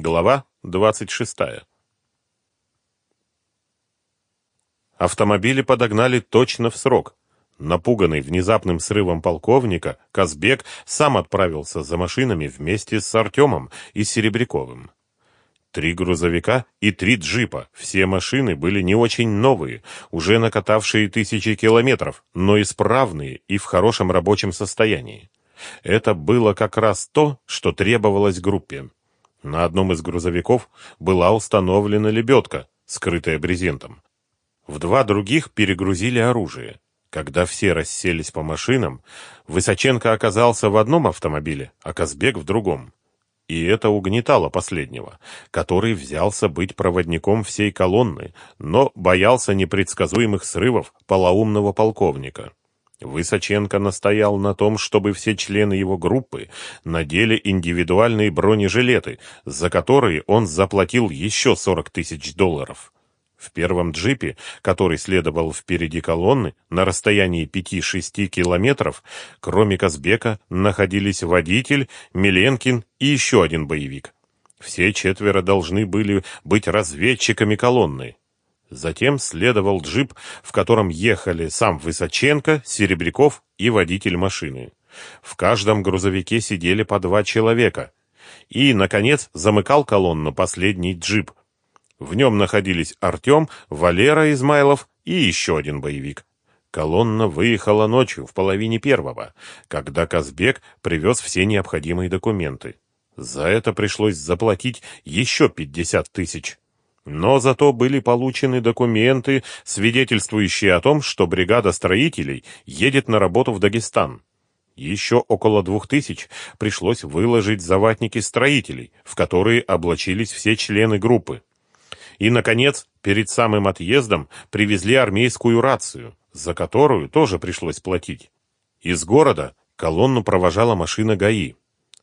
Глава 26. Автомобили подогнали точно в срок. Напуганный внезапным срывом полковника, Казбек сам отправился за машинами вместе с Артемом и Серебряковым. Три грузовика и три джипа. Все машины были не очень новые, уже накатавшие тысячи километров, но исправные и в хорошем рабочем состоянии. Это было как раз то, что требовалось группе. На одном из грузовиков была установлена лебедка, скрытая брезентом. В два других перегрузили оружие. Когда все расселись по машинам, Высоченко оказался в одном автомобиле, а Казбек в другом. И это угнетало последнего, который взялся быть проводником всей колонны, но боялся непредсказуемых срывов полоумного полковника. Высоченко настоял на том, чтобы все члены его группы надели индивидуальные бронежилеты, за которые он заплатил еще 40 тысяч долларов. В первом джипе, который следовал впереди колонны, на расстоянии 5-6 километров, кроме Казбека, находились водитель, Миленкин и еще один боевик. Все четверо должны были быть разведчиками колонны. Затем следовал джип, в котором ехали сам Высоченко, Серебряков и водитель машины. В каждом грузовике сидели по два человека. И, наконец, замыкал колонну последний джип. В нем находились Артем, Валера Измайлов и еще один боевик. Колонна выехала ночью в половине первого, когда Казбек привез все необходимые документы. За это пришлось заплатить еще пятьдесят тысяч. Но зато были получены документы, свидетельствующие о том, что бригада строителей едет на работу в Дагестан. Еще около двух тысяч пришлось выложить за ватники строителей, в которые облачились все члены группы. И, наконец, перед самым отъездом привезли армейскую рацию, за которую тоже пришлось платить. Из города колонну провожала машина ГАИ.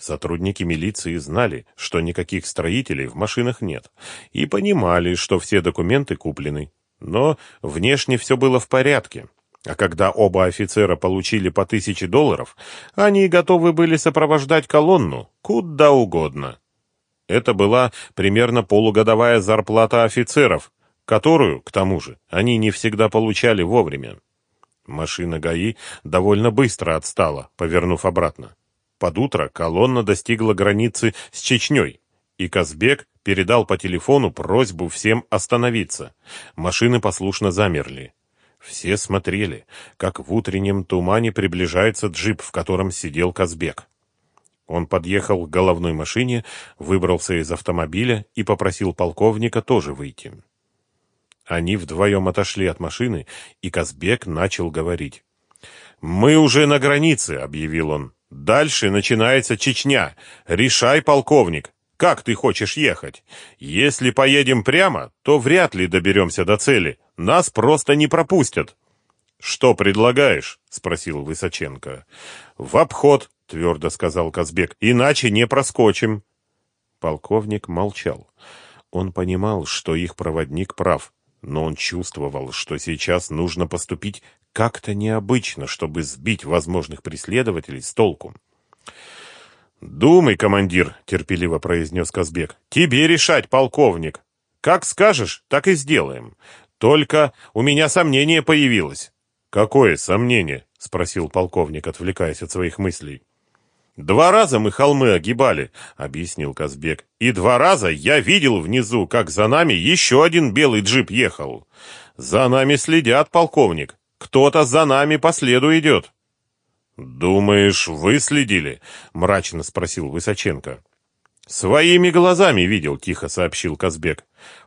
Сотрудники милиции знали, что никаких строителей в машинах нет, и понимали, что все документы куплены. Но внешне все было в порядке. А когда оба офицера получили по тысяче долларов, они готовы были сопровождать колонну куда угодно. Это была примерно полугодовая зарплата офицеров, которую, к тому же, они не всегда получали вовремя. Машина ГАИ довольно быстро отстала, повернув обратно. Под утро колонна достигла границы с Чечней, и Казбек передал по телефону просьбу всем остановиться. Машины послушно замерли. Все смотрели, как в утреннем тумане приближается джип, в котором сидел Казбек. Он подъехал к головной машине, выбрался из автомобиля и попросил полковника тоже выйти. Они вдвоем отошли от машины, и Казбек начал говорить. «Мы уже на границе», — объявил он. Дальше начинается Чечня. Решай, полковник, как ты хочешь ехать. Если поедем прямо, то вряд ли доберемся до цели. Нас просто не пропустят. Что предлагаешь? спросил Высоченко. В обход, твердо сказал Казбек. Иначе не проскочим. Полковник молчал. Он понимал, что их проводник прав, но он чувствовал, что сейчас нужно поступить как-то необычно, чтобы сбить возможных преследователей с толку. «Думай, командир», — терпеливо произнес Казбек. «Тебе решать, полковник. Как скажешь, так и сделаем. Только у меня сомнение появилось». «Какое сомнение?» — спросил полковник, отвлекаясь от своих мыслей. «Два раза мы холмы огибали», — объяснил Казбек. «И два раза я видел внизу, как за нами еще один белый джип ехал. За нами следят, полковник. Кто-то за нами по следу идет. Думаешь, выследили? мрачно спросил Высоченко. Своими глазами видел, тихо сообщил Казбек.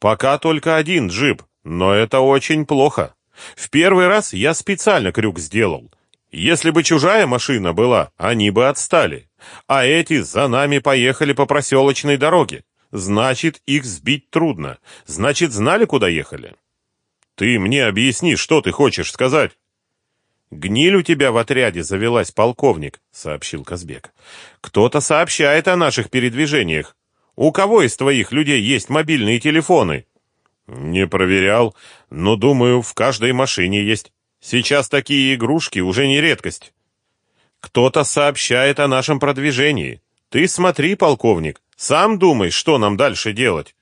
Пока только один джип, но это очень плохо. В первый раз я специально крюк сделал. Если бы чужая машина была, они бы отстали. А эти за нами поехали по проселочной дороге. Значит, их сбить трудно. Значит, знали, куда ехали. Ты мне объясни, что ты хочешь сказать. Гниль у тебя в отряде завелась, полковник, сообщил Казбек. Кто-то сообщает о наших передвижениях. У кого из твоих людей есть мобильные телефоны? Не проверял, но думаю, в каждой машине есть. Сейчас такие игрушки уже не редкость. Кто-то сообщает о нашем продвижении. Ты смотри, полковник, сам думай, что нам дальше делать.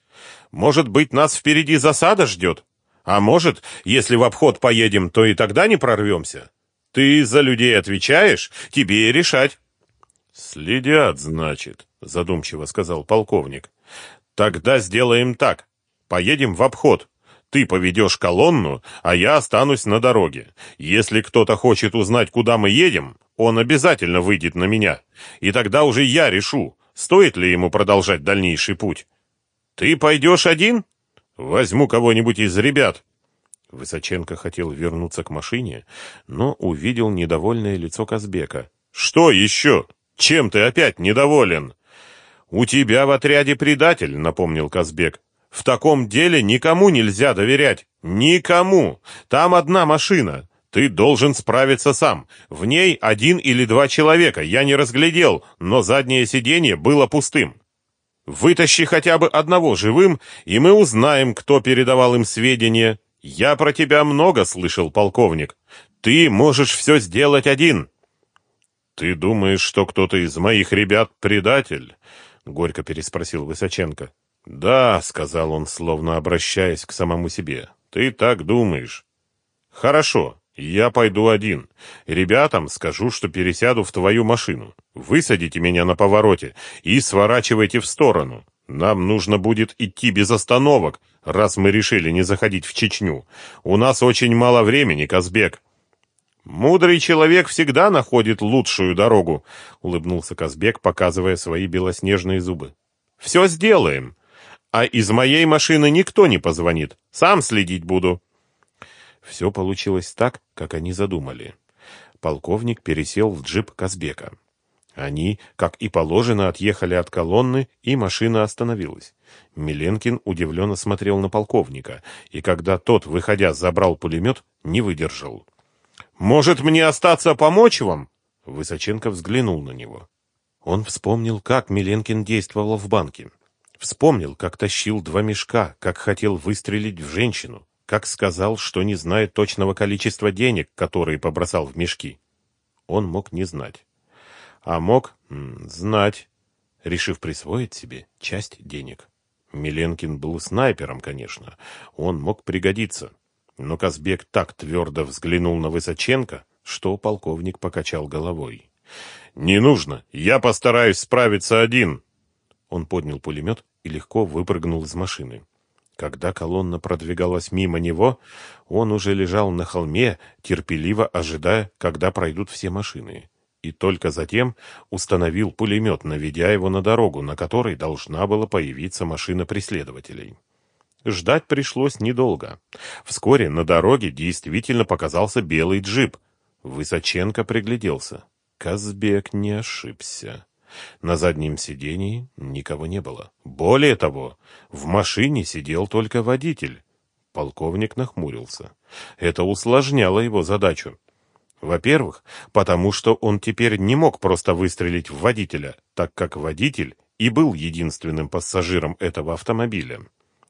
Может быть, нас впереди засада ждет? А может, если в обход поедем, то и тогда не прорвемся? Ты за людей отвечаешь, тебе решать. Следят, значит, задумчиво сказал полковник. Тогда сделаем так. Поедем в обход. Ты поведешь колонну, а я останусь на дороге. Если кто-то хочет узнать, куда мы едем, он обязательно выйдет на меня. И тогда уже я решу, стоит ли ему продолжать дальнейший путь. Ты пойдешь один? Возьму кого-нибудь из ребят. Высоченко хотел вернуться к машине, но увидел недовольное лицо Казбека. Что еще? Чем ты опять недоволен? У тебя в отряде предатель, напомнил Казбек. В таком деле никому нельзя доверять. Никому. Там одна машина. Ты должен справиться сам. В ней один или два человека. Я не разглядел, но заднее сиденье было пустым. Вытащи хотя бы одного живым, и мы узнаем, кто передавал им сведения. Я про тебя много слышал, полковник. Ты можешь все сделать один. Ты думаешь, что кто-то из моих ребят предатель? Горько переспросил Высоченко. «Да», — сказал он, словно обращаясь к самому себе, — «ты так думаешь». «Хорошо, я пойду один. Ребятам скажу, что пересяду в твою машину. Высадите меня на повороте и сворачивайте в сторону. Нам нужно будет идти без остановок, раз мы решили не заходить в Чечню. У нас очень мало времени, Казбек». «Мудрый человек всегда находит лучшую дорогу», — улыбнулся Казбек, показывая свои белоснежные зубы. «Все сделаем. А из моей машины никто не позвонит. Сам следить буду. Все получилось так, как они задумали. Полковник пересел в джип Казбека. Они, как и положено, отъехали от колонны, и машина остановилась. Миленкин удивленно смотрел на полковника, и когда тот, выходя, забрал пулемет, не выдержал. «Может, мне остаться помочь вам?» Высоченко взглянул на него. Он вспомнил, как Миленкин действовал в банке. Вспомнил, как тащил два мешка, как хотел выстрелить в женщину, как сказал, что не знает точного количества денег, которые побросал в мешки. Он мог не знать. А мог знать, решив присвоить себе часть денег. Миленкин был снайпером, конечно. Он мог пригодиться. Но Казбек так твердо взглянул на Высоченко, что полковник покачал головой. «Не нужно. Я постараюсь справиться один». Он поднял пулемет и легко выпрыгнул из машины. Когда колонна продвигалась мимо него, он уже лежал на холме, терпеливо ожидая, когда пройдут все машины. И только затем установил пулемет, наведя его на дорогу, на которой должна была появиться машина преследователей. Ждать пришлось недолго. Вскоре на дороге действительно показался белый джип. Высоченко пригляделся. Казбек не ошибся. На заднем сидении никого не было. Более того, в машине сидел только водитель. Полковник нахмурился. Это усложняло его задачу. Во-первых, потому что он теперь не мог просто выстрелить в водителя, так как водитель и был единственным пассажиром этого автомобиля.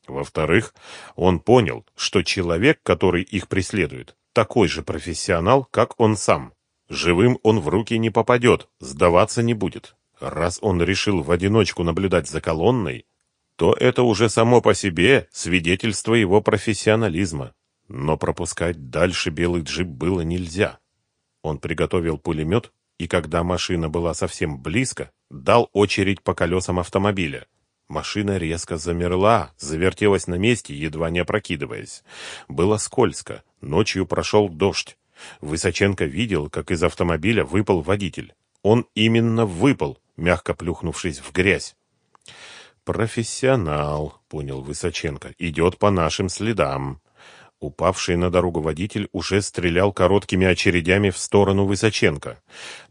Во-вторых, он понял, что человек, который их преследует, такой же профессионал, как он сам. Живым он в руки не попадет, сдаваться не будет. Раз он решил в одиночку наблюдать за колонной, то это уже само по себе свидетельство его профессионализма. Но пропускать дальше белый джип было нельзя. Он приготовил пулемет, и когда машина была совсем близко, дал очередь по колесам автомобиля. Машина резко замерла, завертелась на месте, едва не опрокидываясь. Было скользко, ночью прошел дождь. Высоченко видел, как из автомобиля выпал водитель. Он именно выпал, мягко плюхнувшись в грязь. «Профессионал», — понял Высоченко, — «идет по нашим следам». Упавший на дорогу водитель уже стрелял короткими очередями в сторону Высоченко.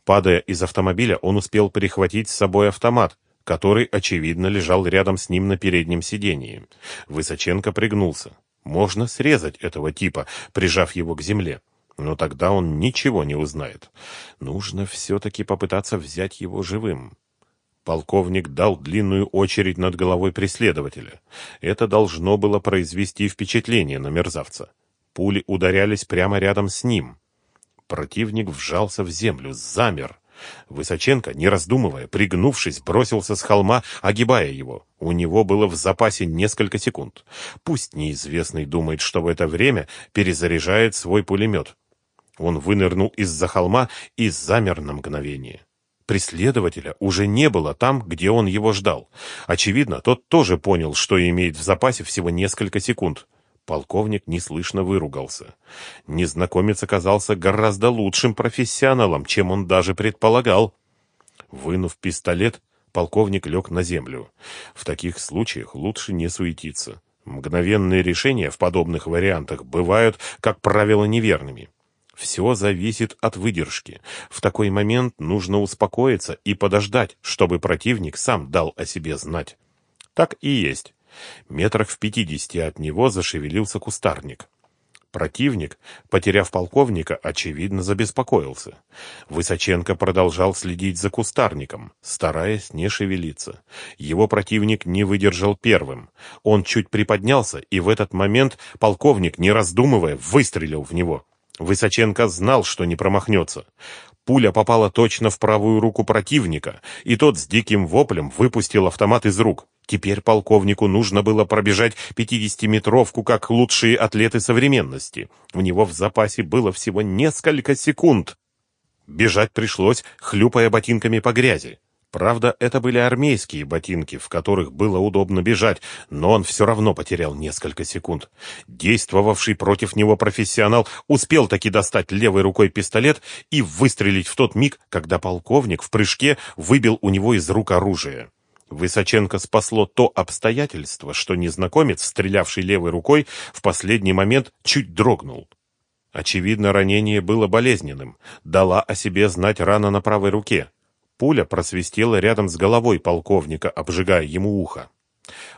Падая из автомобиля, он успел перехватить с собой автомат, который, очевидно, лежал рядом с ним на переднем сидении. Высоченко пригнулся. Можно срезать этого типа, прижав его к земле. Но тогда он ничего не узнает. Нужно все-таки попытаться взять его живым. Полковник дал длинную очередь над головой преследователя. Это должно было произвести впечатление на мерзавца. Пули ударялись прямо рядом с ним. Противник вжался в землю, замер. Высоченко, не раздумывая, пригнувшись, бросился с холма, огибая его. У него было в запасе несколько секунд. Пусть неизвестный думает, что в это время перезаряжает свой пулемет. Он вынырнул из-за холма и замер на мгновение. Преследователя уже не было там, где он его ждал. Очевидно, тот тоже понял, что имеет в запасе всего несколько секунд. Полковник неслышно выругался. Незнакомец оказался гораздо лучшим профессионалом, чем он даже предполагал. Вынув пистолет, полковник лег на землю. В таких случаях лучше не суетиться. Мгновенные решения в подобных вариантах бывают, как правило, неверными. Все зависит от выдержки. В такой момент нужно успокоиться и подождать, чтобы противник сам дал о себе знать. Так и есть. Метрах в пятидесяти от него зашевелился кустарник. Противник, потеряв полковника, очевидно забеспокоился. Высоченко продолжал следить за кустарником, стараясь не шевелиться. Его противник не выдержал первым. Он чуть приподнялся, и в этот момент полковник, не раздумывая, выстрелил в него. Высоченко знал, что не промахнется. Пуля попала точно в правую руку противника, и тот с диким воплем выпустил автомат из рук. Теперь полковнику нужно было пробежать пятидесятиметровку, как лучшие атлеты современности. У него в запасе было всего несколько секунд. Бежать пришлось, хлюпая ботинками по грязи. Правда, это были армейские ботинки, в которых было удобно бежать, но он все равно потерял несколько секунд. Действовавший против него профессионал успел таки достать левой рукой пистолет и выстрелить в тот миг, когда полковник в прыжке выбил у него из рук оружие. Высоченко спасло то обстоятельство, что незнакомец, стрелявший левой рукой, в последний момент чуть дрогнул. Очевидно, ранение было болезненным. Дала о себе знать рана на правой руке. Пуля просвистела рядом с головой полковника, обжигая ему ухо.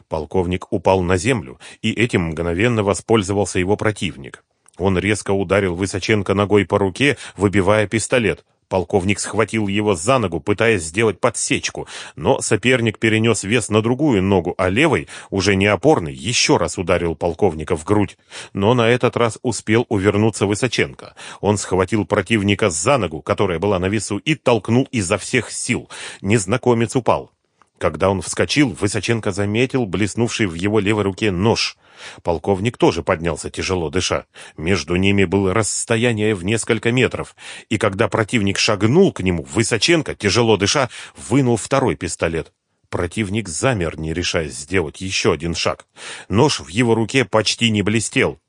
Полковник упал на землю, и этим мгновенно воспользовался его противник. Он резко ударил Высоченко ногой по руке, выбивая пистолет. Полковник схватил его за ногу, пытаясь сделать подсечку, но соперник перенес вес на другую ногу, а левой, уже не опорный, еще раз ударил полковника в грудь. Но на этот раз успел увернуться Высоченко. Он схватил противника за ногу, которая была на весу, и толкнул изо всех сил. Незнакомец упал. Когда он вскочил, Высоченко заметил блеснувший в его левой руке нож. Полковник тоже поднялся, тяжело дыша. Между ними было расстояние в несколько метров, и когда противник шагнул к нему, Высоченко, тяжело дыша, вынул второй пистолет. Противник замер, не решаясь сделать еще один шаг. Нож в его руке почти не блестел.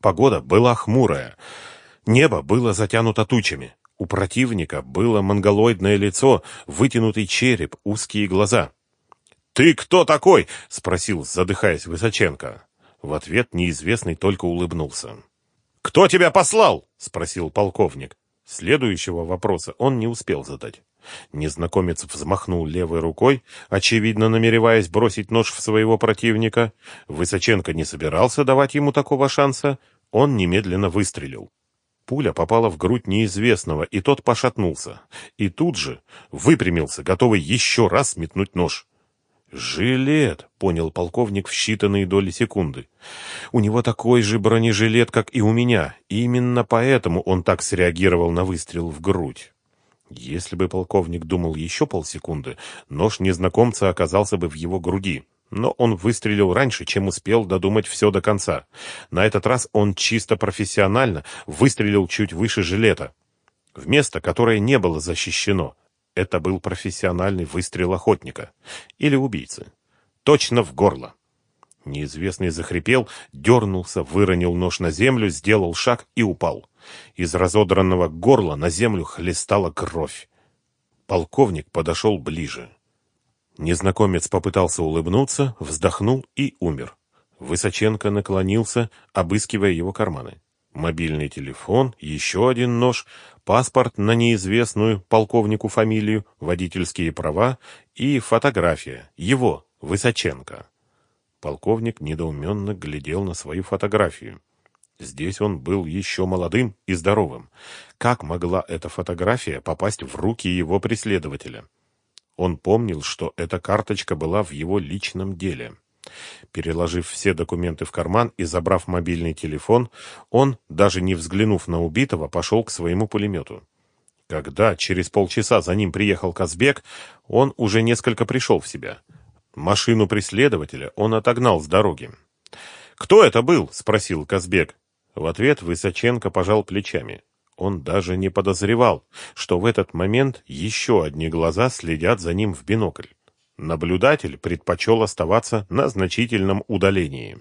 Погода была хмурая. Небо было затянуто тучами. У противника было монголоидное лицо, вытянутый череп, узкие глаза. «Ты кто такой?» — спросил, задыхаясь Высоченко. В ответ неизвестный только улыбнулся. «Кто тебя послал?» — спросил полковник. Следующего вопроса он не успел задать. Незнакомец взмахнул левой рукой, очевидно намереваясь бросить нож в своего противника. Высоченко не собирался давать ему такого шанса. Он немедленно выстрелил. Пуля попала в грудь неизвестного, и тот пошатнулся. И тут же выпрямился, готовый еще раз метнуть нож. «Жилет», — понял полковник в считанные доли секунды. «У него такой же бронежилет, как и у меня. Именно поэтому он так среагировал на выстрел в грудь». Если бы полковник думал еще полсекунды, нож незнакомца оказался бы в его груди но он выстрелил раньше, чем успел додумать все до конца. На этот раз он чисто профессионально выстрелил чуть выше жилета, в место, которое не было защищено. Это был профессиональный выстрел охотника или убийцы. Точно в горло. Неизвестный захрипел, дернулся, выронил нож на землю, сделал шаг и упал. Из разодранного горла на землю хлестала кровь. Полковник подошел ближе. Незнакомец попытался улыбнуться, вздохнул и умер. Высоченко наклонился, обыскивая его карманы. Мобильный телефон, еще один нож, паспорт на неизвестную полковнику фамилию, водительские права и фотография. Его, Высоченко. Полковник недоуменно глядел на свою фотографию. Здесь он был еще молодым и здоровым. Как могла эта фотография попасть в руки его преследователя? Он помнил, что эта карточка была в его личном деле. Переложив все документы в карман и забрав мобильный телефон, он, даже не взглянув на убитого, пошел к своему пулемету. Когда через полчаса за ним приехал Казбек, он уже несколько пришел в себя. Машину преследователя он отогнал с дороги. «Кто это был?» — спросил Казбек. В ответ Высоченко пожал плечами. Он даже не подозревал, что в этот момент еще одни глаза следят за ним в бинокль. Наблюдатель предпочел оставаться на значительном удалении.